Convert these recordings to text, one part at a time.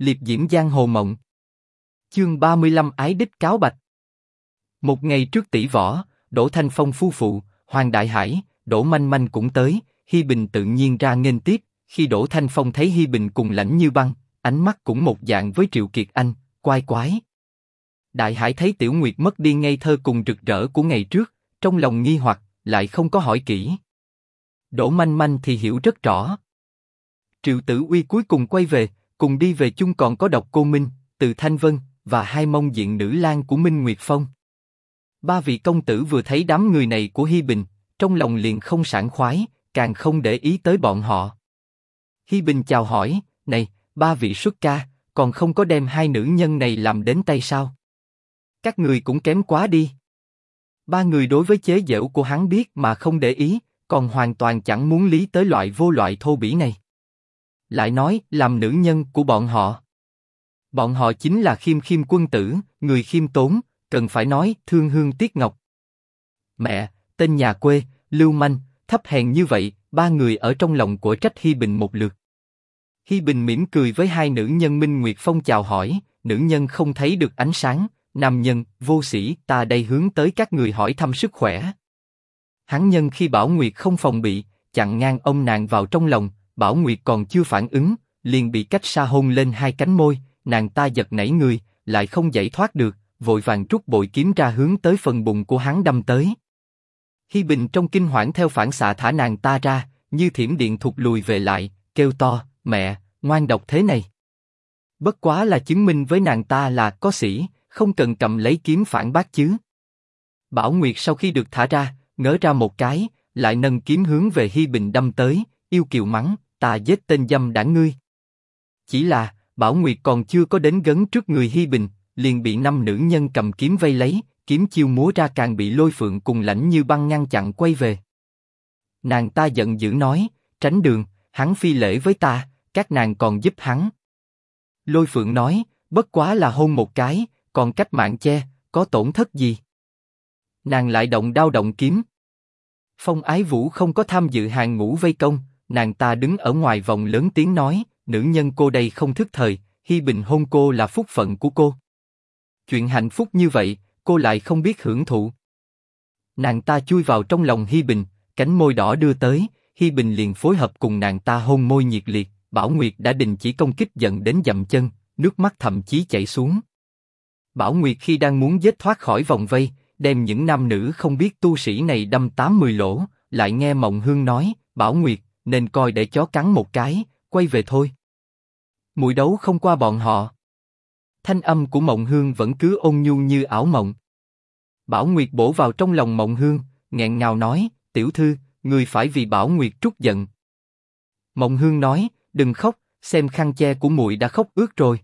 liệp diễm giang hồ mộng. Chương 35 Ái đích cáo bạch. Một ngày trước tỷ võ, Đỗ Thanh Phong phu phụ, Hoàng Đại Hải, Đỗ Manh Manh cũng tới, Hi Bình tự nhiên ra nghênh tiếp. Khi Đỗ Thanh Phong thấy Hi Bình cùng lãnh như băng, ánh mắt cũng một dạng với Triệu Kiệt Anh, quái quái. Đại Hải thấy Tiểu Nguyệt mất đi ngây thơ cùng rực rỡ của ngày trước, trong lòng nghi hoặc, lại không có hỏi kỹ. Đỗ Manh Manh thì hiểu rất rõ. Triệu Tử Uy cuối cùng quay về, cùng đi về chung còn có Độc Cô Minh, Từ Thanh Vân và hai mông diện nữ lang của Minh Nguyệt Phong. Ba vị công tử vừa thấy đám người này của Hi Bình, trong lòng liền không sảng khoái, càng không để ý tới bọn họ. Hi Bình chào hỏi, này, ba vị xuất ca, còn không có đem hai nữ nhân này làm đến tay sao? Các người cũng kém quá đi. Ba người đối với chế giễu của hắn biết mà không để ý, còn hoàn toàn chẳng muốn lý tới loại vô loại thô bỉ này. Lại nói, làm nữ nhân của bọn họ. Bọn họ chính là khiêm khiêm quân tử, người khiêm tốn, cần phải nói thương hương tiếc ngọc. Mẹ, tên nhà quê, lưu manh, thấp hèn như vậy, ba người ở trong lòng của trách Hi Bình một lượt. Hi Bình mỉm cười với hai nữ nhân Minh Nguyệt Phong chào hỏi, nữ nhân không thấy được ánh sáng, nam nhân, vô sĩ, ta đây hướng tới các người hỏi thăm sức khỏe. Hắn nhân khi Bảo Nguyệt không phòng bị, chặn ngang ông nàng vào trong lòng, Bảo Nguyệt còn chưa phản ứng, liền bị cách xa hôn lên hai cánh môi, nàng ta giật nảy người, lại không giải thoát được, vội vàng rút bội kiếm ra hướng tới phần bụng của hắn đâm tới. Hi Bình trong kinh hoảng theo phản xạ thả nàng ta ra, như thiểm điện thụt lùi về lại, kêu to, mẹ, ngoan độc thế này. Bất quá là chứng minh với nàng ta là có sĩ, không cần cầm lấy kiếm phản bác chứ. Bảo Nguyệt sau khi được thả ra, ngỡ ra một cái, lại nâng kiếm hướng về Hi Bình đâm tới, yêu kiều mắng, ta giết tên dâm đảng ngươi. Chỉ là, Bảo Nguyệt còn chưa có đến gấn trước người Hi Bình, liền bị năm nữ nhân cầm kiếm vây lấy, kiếm chiêu múa ra càng bị lôi phượng cùng lãnh như băng ngăn chặn quay về. Nàng ta giận dữ nói, tránh đường, hắn phi lễ với ta, các nàng còn giúp hắn. Lôi phượng nói, bất quá là hôn một cái, còn cách mạng che, có tổn thất gì? Nàng lại động đao động kiếm. Phong Ái Vũ không có tham dự hàng ngũ vây công, nàng ta đứng ở ngoài vòng lớn tiếng nói, nữ nhân cô đây không thức thời, Hi Bình hôn cô là phúc phận của cô. Chuyện hạnh phúc như vậy, cô lại không biết hưởng thụ. Nàng ta chui vào trong lòng Hi Bình, cánh môi đỏ đưa tới, Hi Bình liền phối hợp cùng nàng ta hôn môi nhiệt liệt. Bảo Nguyệt đã đình chỉ công kích giận đến dậm chân, nước mắt thậm chí chảy xuống. Bảo Nguyệt khi đang muốn dứt thoát khỏi vòng vây, đem những nam nữ không biết tu sĩ này đâm tám mười lỗ, lại nghe Mộng Hương nói, Bảo Nguyệt, nên coi để chó cắn một cái, quay về thôi. Mũi đấu không qua bọn họ. Thanh âm của Mộng Hương vẫn cứ ôn nhu như ảo mộng. Bảo Nguyệt bổ vào trong lòng Mộng Hương, nghẹn ngào nói, tiểu thư, người phải vì Bảo Nguyệt trút giận. Mộng Hương nói, đừng khóc, xem khăn che của muội đã khóc ướt rồi.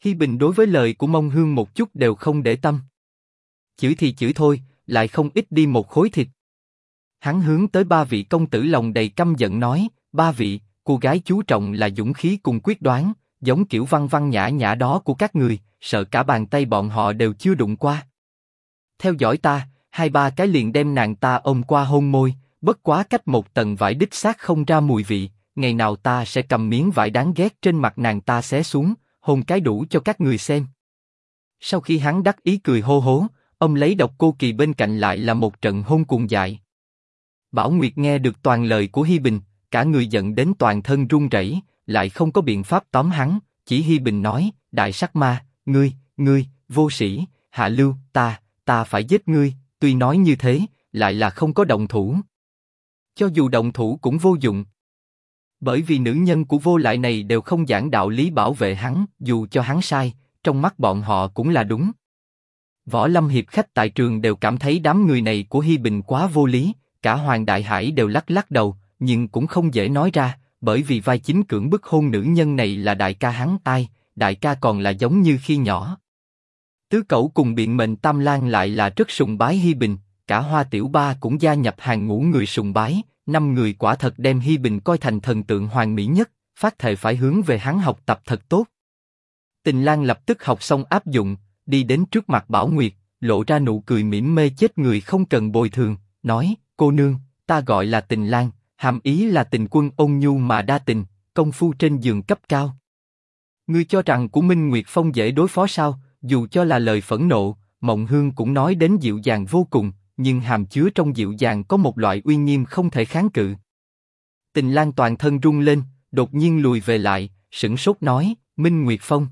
Hi Bình đối với lời của Mộng Hương một chút đều không để tâm. Chửi thì chửi thôi, lại không ít đi một khối thịt. Hắn hướng tới ba vị công tử lòng đầy căm giận nói, ba vị, cô gái chú trọng là dũng khí cùng quyết đoán, giống kiểu văn văn nhã nhã đó của các người, sợ cả bàn tay bọn họ đều chưa đụng qua. Theo dõi ta, hai ba cái liền đem nàng ta ôm qua hôn môi, bất quá cách một tầng vải đích xác không ra mùi vị, ngày nào ta sẽ cầm miếng vải đáng ghét trên mặt nàng ta xé xuống, hôn cái đủ cho các người xem. Sau khi hắn đắc ý cười hô hố, ông lấy độc cô kỳ bên cạnh lại là một trận hôn cuồng dại. Bảo Nguyệt nghe được toàn lời của Hi Bình, cả người giận đến toàn thân run rẩy, lại không có biện pháp tóm hắn, chỉ Hi Bình nói, đại sắc ma, ngươi, ngươi, vô sĩ, hạ lưu, ta, ta phải giết ngươi, tuy nói như thế, lại là không có động thủ. Cho dù động thủ cũng vô dụng. Bởi vì nữ nhân của vô lại này đều không giảng đạo lý bảo vệ hắn, dù cho hắn sai, trong mắt bọn họ cũng là đúng. Võ Lâm hiệp khách tại trường đều cảm thấy đám người này của Hi Bình quá vô lý, cả Hoàng Đại Hải đều lắc lắc đầu, nhưng cũng không dễ nói ra, bởi vì vai chính cưỡng bức hôn nữ nhân này là đại ca hắn tai, đại ca còn là giống như khi nhỏ. Tứ cậu cùng biện mệnh Tam Lan lại là rất sùng bái Hi Bình, cả Hoa Tiểu Ba cũng gia nhập hàng ngũ người sùng bái, năm người quả thật đem Hi Bình coi thành thần tượng hoàn mỹ nhất, phát thệ phải hướng về hắn học tập thật tốt. Tình Lan lập tức học xong áp dụng, đi đến trước mặt Bảo Nguyệt, lộ ra nụ cười mỉm mê chết người không cần bồi thường, nói: cô nương, ta gọi là Tình Lan, hàm ý là tình quân ôn nhu mà đa tình, công phu trên giường cấp cao. Ngươi cho rằng của Minh Nguyệt Phong dễ đối phó sao? Dù cho là lời phẫn nộ, Mộng Hương cũng nói đến dịu dàng vô cùng, nhưng hàm chứa trong dịu dàng có một loại uy nghiêm không thể kháng cự. Tình Lan toàn thân rung lên, đột nhiên lùi về lại, sững sốt nói, Minh Nguyệt Phong.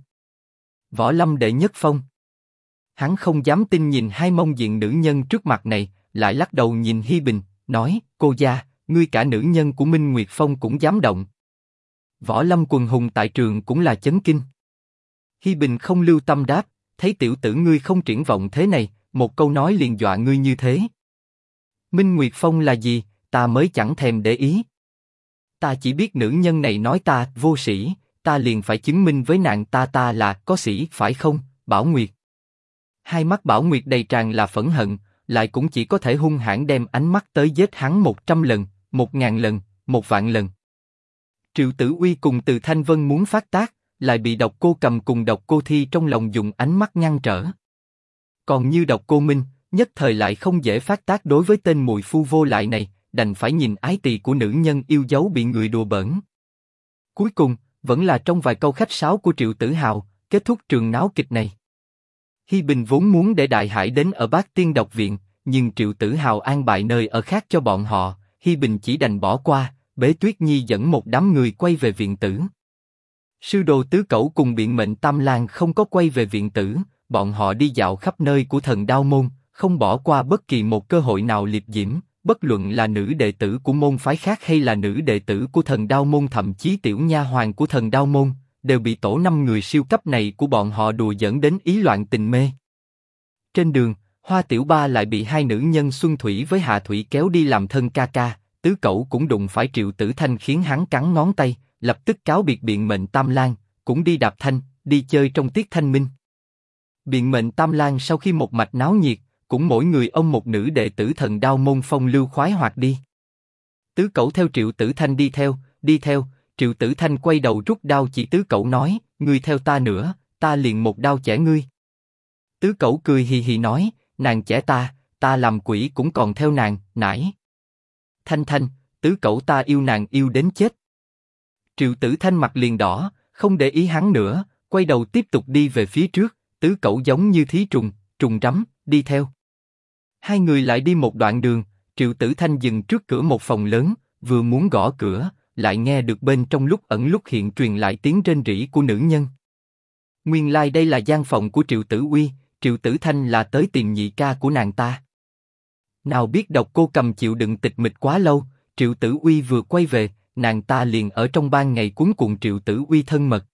Võ Lâm đệ nhất phong. Hắn không dám tin nhìn hai mông diện nữ nhân trước mặt này, lại lắc đầu nhìn Hi Bình, nói, cô gia, ngươi cả nữ nhân của Minh Nguyệt Phong cũng dám động. Võ Lâm quần hùng tại trường cũng là chấn kinh. Hi Bình không lưu tâm đáp, thấy tiểu tử ngươi không triển vọng thế này, một câu nói liền dọa ngươi như thế. Minh Nguyệt Phong là gì, ta mới chẳng thèm để ý. Ta chỉ biết nữ nhân này nói ta vô sĩ, ta liền phải chứng minh với nàng ta ta là có sĩ phải không, Bảo Nguyệt. Hai mắt Bảo Nguyệt đầy tràn là phẫn hận, lại cũng chỉ có thể hung hãn đem ánh mắt tới giết hắn một trăm lần, một ngàn lần, một vạn lần. Triệu Tử Uy cùng Từ Thanh Vân muốn phát tác, lại bị độc cô cầm cùng độc cô thi trong lòng dùng ánh mắt ngăn trở. Còn như độc cô Minh, nhất thời lại không dễ phát tác đối với tên mùi phu vô lại này, đành phải nhìn ái tỳ của nữ nhân yêu dấu bị người đùa bỡn. Cuối cùng, vẫn là trong vài câu khách sáo của Triệu Tử Hào, kết thúc trường náo kịch này. Hi Bình vốn muốn để Đại Hải đến ở Bát Tiên Độc Viện, nhưng Triệu Tử Hào an bài nơi ở khác cho bọn họ, Hi Bình chỉ đành bỏ qua, Bế Tuyết Nhi dẫn một đám người quay về viện tử. Sư đồ tứ cẩu cùng biện mệnh Tam Lang không có quay về viện tử, bọn họ đi dạo khắp nơi của thần đao môn, không bỏ qua bất kỳ một cơ hội nào liệp diễm, bất luận là nữ đệ tử của môn phái khác hay là nữ đệ tử của thần đao môn thậm chí tiểu nha hoàng của thần đao môn, đều bị tổ năm người siêu cấp này của bọn họ đùa dẫn đến ý loạn tình mê. Trên đường, Hoa Tiểu Ba lại bị hai nữ nhân Xuân Thủy với Hạ Thủy kéo đi làm thân ca ca, tứ cậu cũng đụng phải Triệu Tử Thanh khiến hắn cắn ngón tay, lập tức cáo biệt biện mệnh Tam Lan, cũng đi đạp thanh, đi chơi trong tiết thanh minh. Biện mệnh Tam Lan sau khi một mạch náo nhiệt, cũng mỗi người ông một nữ đệ tử thần đao môn phong lưu khoái hoạt đi. Tứ cậu theo Triệu Tử Thanh đi theo, đi theo, Triệu Tử Thanh quay đầu rút đao chỉ tứ cậu nói, ngươi theo ta nữa, ta liền một đao chẻ ngươi. Tứ cậu cười hì hì nói, nàng chẻ ta, ta làm quỷ cũng còn theo nàng, nãy. Thanh Thanh, tứ cậu ta yêu nàng yêu đến chết. Triệu Tử Thanh mặt liền đỏ, không để ý hắn nữa, quay đầu tiếp tục đi về phía trước, tứ cậu giống như thí trùng, trùng rắm, đi theo. Hai người lại đi một đoạn đường, Triệu Tử Thanh dừng trước cửa một phòng lớn, vừa muốn gõ cửa, lại nghe được bên trong lúc ẩn lúc hiện truyền lại tiếng rên rỉ của nữ nhân. Nguyên lai like đây là gian phòng của Triệu Tử Uy, Triệu Tử Thanh là tới tìm nhị ca của nàng ta. Nào biết độc cô cầm chịu đựng tịch mịch quá lâu, Triệu Tử Uy vừa quay về, nàng ta liền ở trong ban ngày cuốn cuộn Triệu Tử Uy thân mật.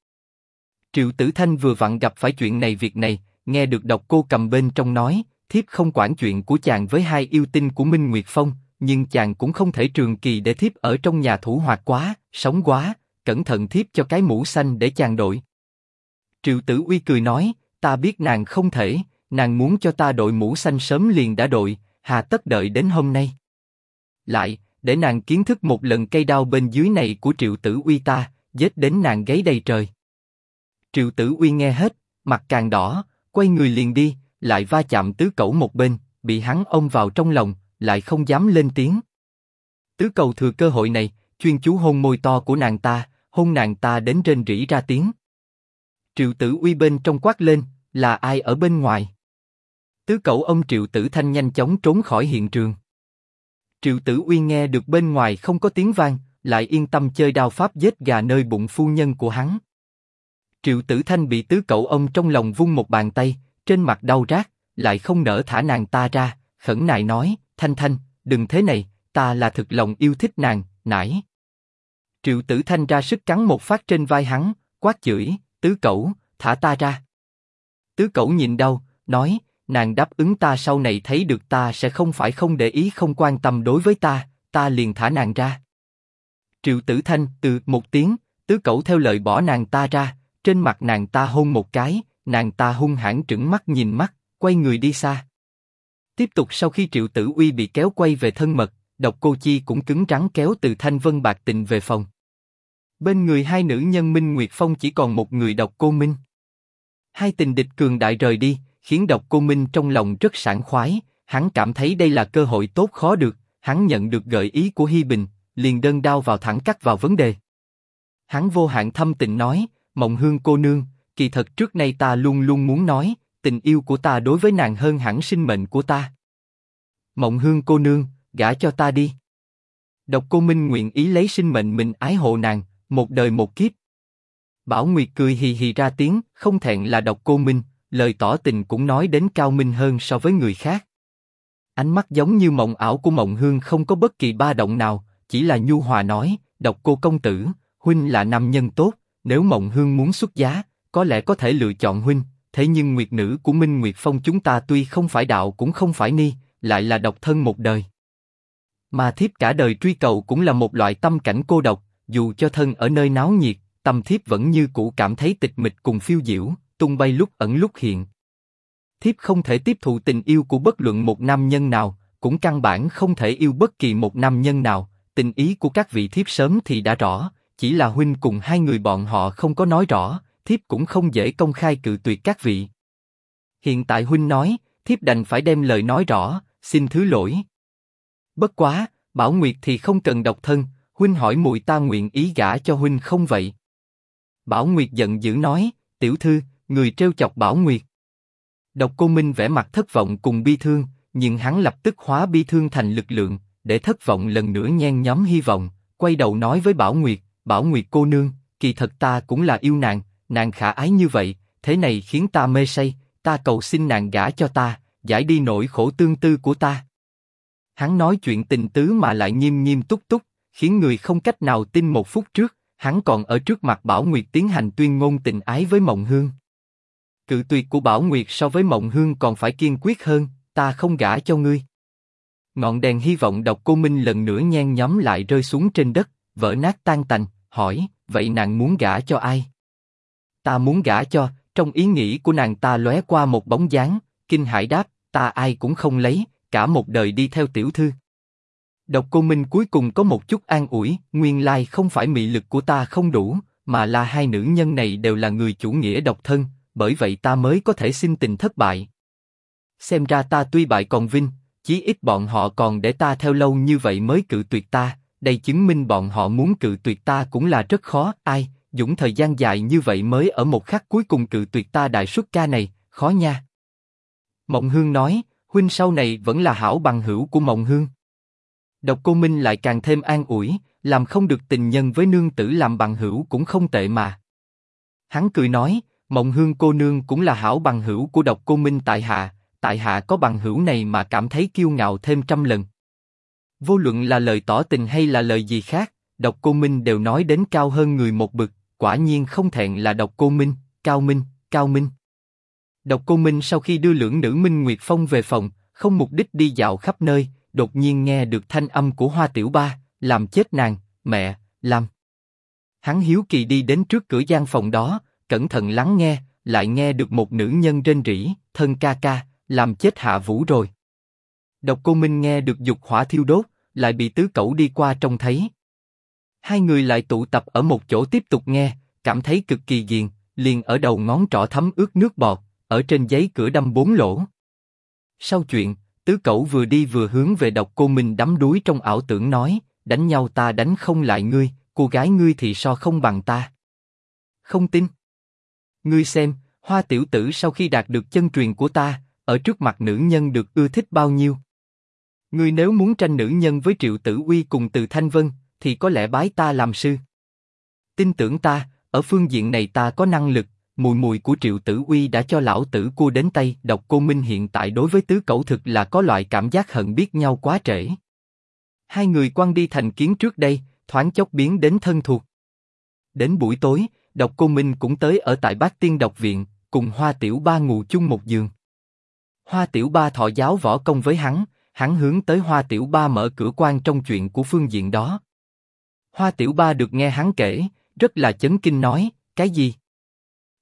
Triệu Tử Thanh vừa vặn gặp phải chuyện này việc này, nghe được độc cô cầm bên trong nói, thiếp không quản chuyện của chàng với hai yêu tinh của Minh Nguyệt Phong, nhưng chàng cũng không thể trường kỳ để thiếp ở trong nhà thủ hoạt quá, sống quá, cẩn thận thiếp cho cái mũ xanh để chàng đội. Triệu Tử Uy cười nói, ta biết nàng không thể, nàng muốn cho ta đội mũ xanh sớm liền đã đội, hà tất đợi đến hôm nay. Lại, để nàng kiến thức một lần cây đao bên dưới này của Triệu Tử Uy ta, giết đến nàng gáy đầy trời. Triệu Tử Uy nghe hết, mặt càng đỏ, quay người liền đi, lại va chạm tứ cẩu một bên, bị hắn ôm vào trong lòng, lại không dám lên tiếng. Tứ cầu thừa cơ hội này, chuyên chú hôn môi to của nàng ta, hôn nàng ta đến trên rỉ ra tiếng. Triệu Tử Uy bên trong quát lên, là ai ở bên ngoài? Tứ cậu ông Triệu Tử Thanh nhanh chóng trốn khỏi hiện trường. Triệu Tử Uy nghe được bên ngoài không có tiếng vang, lại yên tâm chơi đao pháp giết gà nơi bụng phu nhân của hắn. Triệu Tử Thanh bị tứ cậu ông trong lòng vung một bàn tay, trên mặt đau rát, lại không nỡ thả nàng ta ra, khẩn nại nói, Thanh Thanh, đừng thế này, ta là thực lòng yêu thích nàng, nãy. Triệu Tử Thanh ra sức cắn một phát trên vai hắn, quát chửi, tứ Cẩu, thả ta ra. Tứ Cẩu nhìn đau, nói, nàng đáp ứng ta sau này thấy được ta sẽ không phải không để ý không quan tâm đối với ta, ta liền thả nàng ra. Triệu Tử Thanh từ một tiếng, tứ Cẩu theo lời bỏ nàng ta ra, trên mặt nàng ta hôn một cái, nàng ta hung hãn trừng mắt nhìn mắt, quay người đi xa. Tiếp tục sau khi Triệu Tử Uy bị kéo quay về thân mật, Độc Cô Chi cũng cứng rắn kéo từ Thanh Vân Bạc Tình về phòng. Bên người hai nữ nhân Minh Nguyệt Phong chỉ còn một người Độc Cô Minh. Hai tình địch cường đại rời đi, khiến Độc Cô Minh trong lòng rất sảng khoái, hắn cảm thấy đây là cơ hội tốt khó được, hắn nhận được gợi ý của Hi Bình, liền đơn đao vào thẳng cắt vào vấn đề. Hắn vô hạn thâm tình nói, Mộng Hương cô nương, kỳ thật trước nay ta luôn luôn muốn nói, tình yêu của ta đối với nàng hơn hẳn sinh mệnh của ta. Mộng Hương cô nương, gả cho ta đi. Độc Cô Minh nguyện ý lấy sinh mệnh mình ái hộ nàng, một đời một kiếp. Bảo Nguyệt cười hì hì ra tiếng, không thẹn là Độc Cô Minh, lời tỏ tình cũng nói đến cao minh hơn so với người khác. Ánh mắt giống như mộng ảo của Mộng Hương không có bất kỳ ba động nào, chỉ là nhu hòa nói, Độc Cô công tử, huynh là nam nhân tốt, nếu Mộng Hương muốn xuất giá, có lẽ có thể lựa chọn huynh. Thế nhưng nguyệt nữ của Minh Nguyệt Phong chúng ta tuy không phải đạo cũng không phải ni, lại là độc thân một đời. Mà thiếp cả đời truy cầu cũng là một loại tâm cảnh cô độc, dù cho thân ở nơi náo nhiệt, tâm thiếp vẫn như cũ cảm thấy tịch mịch cùng phiêu diễu, tung bay lúc ẩn lúc hiện. Thiếp không thể tiếp thụ tình yêu của bất luận một nam nhân nào, cũng căn bản không thể yêu bất kỳ một nam nhân nào. Tình ý của các vị thiếp sớm thì đã rõ, chỉ là huynh cùng hai người bọn họ không có nói rõ, thiếp cũng không dễ công khai cự tuyệt các vị. Hiện tại huynh nói, thiếp đành phải đem lời nói rõ, xin thứ lỗi. Bất quá, Bảo Nguyệt thì không cần độc thân, huynh hỏi muội ta nguyện ý gả cho huynh không vậy? Bảo Nguyệt giận dữ nói, tiểu thư, người trêu chọc Bảo Nguyệt. Độc Cô Minh vẻ mặt thất vọng cùng bi thương, nhưng hắn lập tức hóa bi thương thành lực lượng, để thất vọng lần nữa nhen nhóm hy vọng, quay đầu nói với Bảo Nguyệt, Bảo Nguyệt cô nương, kỳ thật ta cũng là yêu nàng, nàng khả ái như vậy, thế này khiến ta mê say, ta cầu xin nàng gả cho ta, giải đi nỗi khổ tương tư của ta. Hắn nói chuyện tình tứ mà lại nghiêm nghiêm túc túc, khiến người không cách nào tin một phút trước, hắn còn ở trước mặt Bảo Nguyệt tiến hành tuyên ngôn tình ái với Mộng Hương. Cự tuyệt của Bảo Nguyệt so với Mộng Hương còn phải kiên quyết hơn, ta không gả cho ngươi. Ngọn đèn hy vọng độc cô Minh lần nữa nhen nhóm lại rơi xuống trên đất, vỡ nát tan tành, hỏi, vậy nàng muốn gả cho ai? Ta muốn gả cho, trong ý nghĩ của nàng ta lóe qua một bóng dáng, kinh hải đáp, ta ai cũng không lấy, cả một đời đi theo tiểu thư. Độc Cô Minh cuối cùng có một chút an ủi, nguyên lai không phải mị lực của ta không đủ, mà là hai nữ nhân này đều là người chủ nghĩa độc thân, bởi vậy ta mới có thể xin tình thất bại. Xem ra ta tuy bại còn vinh, chí ít bọn họ còn để ta theo lâu như vậy mới cự tuyệt ta, đây chứng minh bọn họ muốn cự tuyệt ta cũng là rất khó. Ai, dũng thời gian dài như vậy mới ở một khắc cuối cùng cự tuyệt ta đại xuất ca này, khó nha. Mộng Hương nói, huynh sau này vẫn là hảo bằng hữu của Mộng Hương. Độc Cô Minh lại càng thêm an ủi, làm không được tình nhân với nương tử làm bằng hữu cũng không tệ mà. Hắn cười nói, Mộng Hương cô nương cũng là hảo bằng hữu của Độc Cô Minh tại hạ, tại hạ có bằng hữu này mà cảm thấy kiêu ngạo thêm trăm lần. Vô luận là lời tỏ tình hay là lời gì khác, Độc Cô Minh đều nói đến cao hơn người một bậc, quả nhiên không thẹn là Độc Cô Minh, Cao Minh, Cao Minh. Độc Cô Minh sau khi đưa lưỡng nữ Minh Nguyệt Phong về phòng, không mục đích đi dạo khắp nơi, đột nhiên nghe được thanh âm của Hoa Tiểu Ba, làm chết nàng, mẹ, làm. Hắn hiếu kỳ đi đến trước cửa gian phòng đó, cẩn thận lắng nghe, lại nghe được một nữ nhân trên rỉ, thân ca ca, làm chết Hạ Vũ rồi. Độc Cô Minh nghe được dục hỏa thiêu đốt, lại bị tứ cẩu đi qua trông thấy. Hai người lại tụ tập ở một chỗ tiếp tục nghe, cảm thấy cực kỳ ghiền, liền ở đầu ngón trỏ thấm ướt nước bọt, ở trên giấy cửa đâm bốn lỗ. Sau chuyện, tứ cậu vừa đi vừa hướng về độc cô mình đắm đuối trong ảo tưởng nói, đánh nhau ta đánh không lại ngươi, cô gái ngươi thì so không bằng ta. Không tin. Ngươi xem, hoa tiểu tử sau khi đạt được chân truyền của ta, ở trước mặt nữ nhân được ưa thích bao nhiêu. Ngươi nếu muốn tranh nữ nhân với Triệu Tử Uy cùng Từ Thanh Vân, thì có lẽ bái ta làm sư. Tin tưởng ta, ở phương diện này ta có năng lực, mùi mùi của Triệu Tử Uy đã cho lão tử cua đến tay. Độc Cô Minh hiện tại đối với tứ cẩu thực là có loại cảm giác hận biết nhau quá trễ. Hai người quan đi thành kiến trước đây, thoáng chốc biến đến thân thuộc. Đến buổi tối, Độc Cô Minh cũng tới ở tại Bát Tiên Độc Viện, cùng Hoa Tiểu Ba ngủ chung một giường. Hoa Tiểu Ba thọ giáo võ công với hắn, hắn hướng tới Hoa Tiểu Ba mở cửa quan trong chuyện của phương diện đó. Hoa Tiểu Ba được nghe hắn kể, rất là chấn kinh nói, cái gì?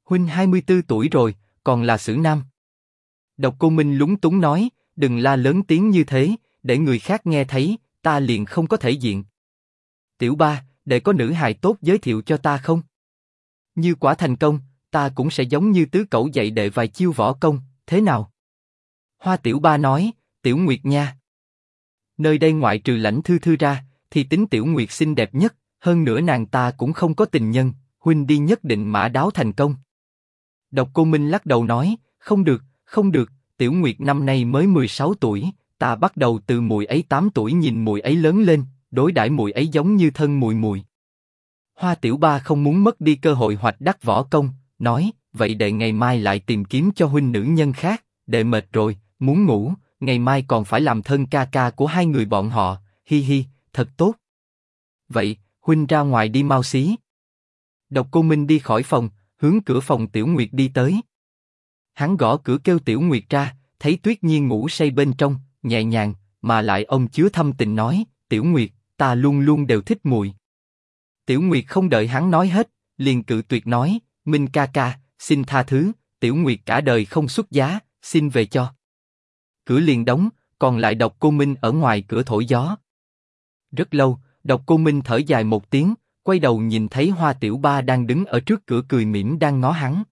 Huynh 24 tuổi rồi, còn là xử nam. Độc Cô Minh lúng túng nói, đừng la lớn tiếng như thế, để người khác nghe thấy, ta liền không có thể diện. Tiểu Ba, để có nữ hài tốt giới thiệu cho ta không? Như quả thành công, ta cũng sẽ giống như tứ cẩu dạy đệ vài chiêu võ công, thế nào? Hoa Tiểu Ba nói, Tiểu Nguyệt nha. Nơi đây ngoại trừ lãnh thư thư ra, thì tính Tiểu Nguyệt xinh đẹp nhất, hơn nữa nàng ta cũng không có tình nhân, huynh đi nhất định mã đáo thành công. Độc Cô Minh lắc đầu nói, không được, không được, Tiểu Nguyệt năm nay mới 16 tuổi, ta bắt đầu từ mùi ấy 8 tuổi nhìn mùi ấy lớn lên, đối đãi mùi ấy giống như thân mùi mùi. Hoa Tiểu Ba không muốn mất đi cơ hội hoạch đắc võ công, nói, vậy để ngày mai lại tìm kiếm cho huynh nữ nhân khác, đệ mệt rồi, muốn ngủ, ngày mai còn phải làm thân ca ca của hai người bọn họ, hi hi, thật tốt. Vậy, huynh ra ngoài đi mau xí. Độc Cô Minh đi khỏi phòng, hướng cửa phòng Tiểu Nguyệt đi tới. Hắn gõ cửa kêu Tiểu Nguyệt ra, thấy Tuyết Nhiên ngủ say bên trong, nhẹ nhàng, mà lại ông chứa thâm tình nói, Tiểu Nguyệt, ta luôn luôn đều thích mùi. Tiểu Nguyệt không đợi hắn nói hết, liền cự tuyệt nói, Minh ca ca, xin tha thứ, Tiểu Nguyệt cả đời không xuất giá, xin về cho. Cửa liền đóng, còn lại độc cô Minh ở ngoài cửa thổi gió. Rất lâu, độc cô Minh thở dài một tiếng, quay đầu nhìn thấy Hoa Tiểu Ba đang đứng ở trước cửa cười mỉm đang ngó hắn.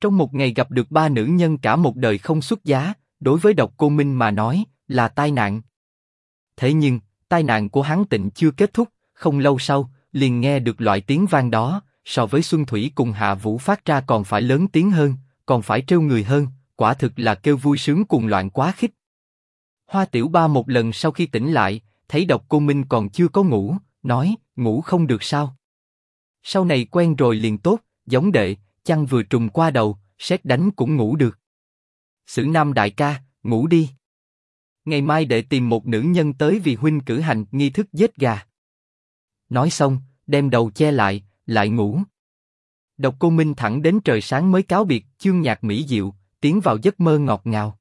Trong một ngày gặp được ba nữ nhân cả một đời không xuất giá, đối với độc cô Minh mà nói là tai nạn. Thế nhưng, tai nạn của hắn tịnh chưa kết thúc, không lâu sau, liền nghe được loại tiếng vang đó, so với Xuân Thủy cùng Hạ Vũ phát ra còn phải lớn tiếng hơn, còn phải trêu người hơn, quả thực là kêu vui sướng cùng loạn quá khích. Hoa Tiểu Ba một lần sau khi tỉnh lại, thấy độc cô Minh còn chưa có ngủ, nói, ngủ không được sao? Sau này quen rồi liền tốt, giống đệ, chăn vừa trùng qua đầu, xét đánh cũng ngủ được. Sử Nam đại ca, ngủ đi. Ngày mai đệ tìm một nữ nhân tới vì huynh cử hành nghi thức giết gà. Nói xong, đem đầu che lại, lại ngủ. Độc Cô Minh thẳng đến trời sáng mới cáo biệt, chương nhạc mỹ diệu, tiến vào giấc mơ ngọt ngào.